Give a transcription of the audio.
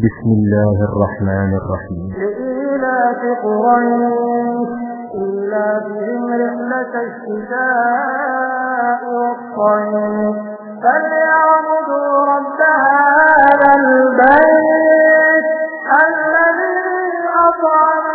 بسم الله الرحمن الرحيم. لإيلاف قريش إلا إيلافهم رحلة الشتاء والصيف. فليعبدوا رب هذا البيت الذي أطعم